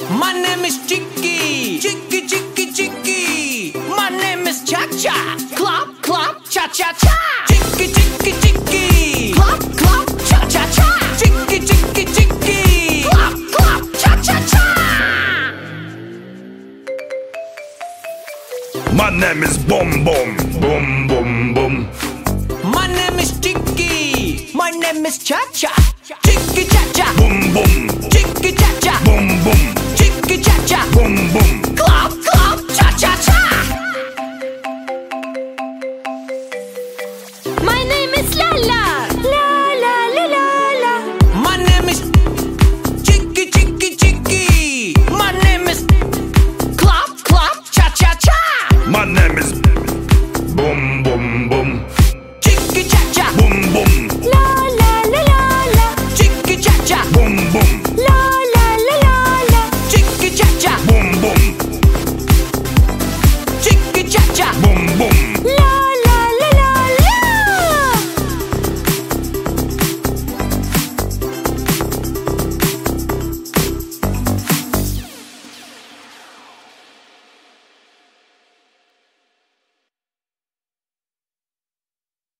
My name is Chicky. Chicky, Chicky, Chicky. My name is Cha Cha. Clap, clap, cha cha cha. Chicky, Chicky, Chicky. Clap, clap, cha cha cha. Chicky, Chicky, Chicky. Clap, clap, cha cha cha. My name is Boom Boom. Boom Boom Boom. My name is Chicky. My name is Cha Cha. Chicky, cha cha. Boom. boom. Clap, clap, cha cha cha. My name is Lala. La la la. My name is Chicky Chicky Chicky. My name is Clap, clap, cha cha cha. My name is Boom Boom Boom.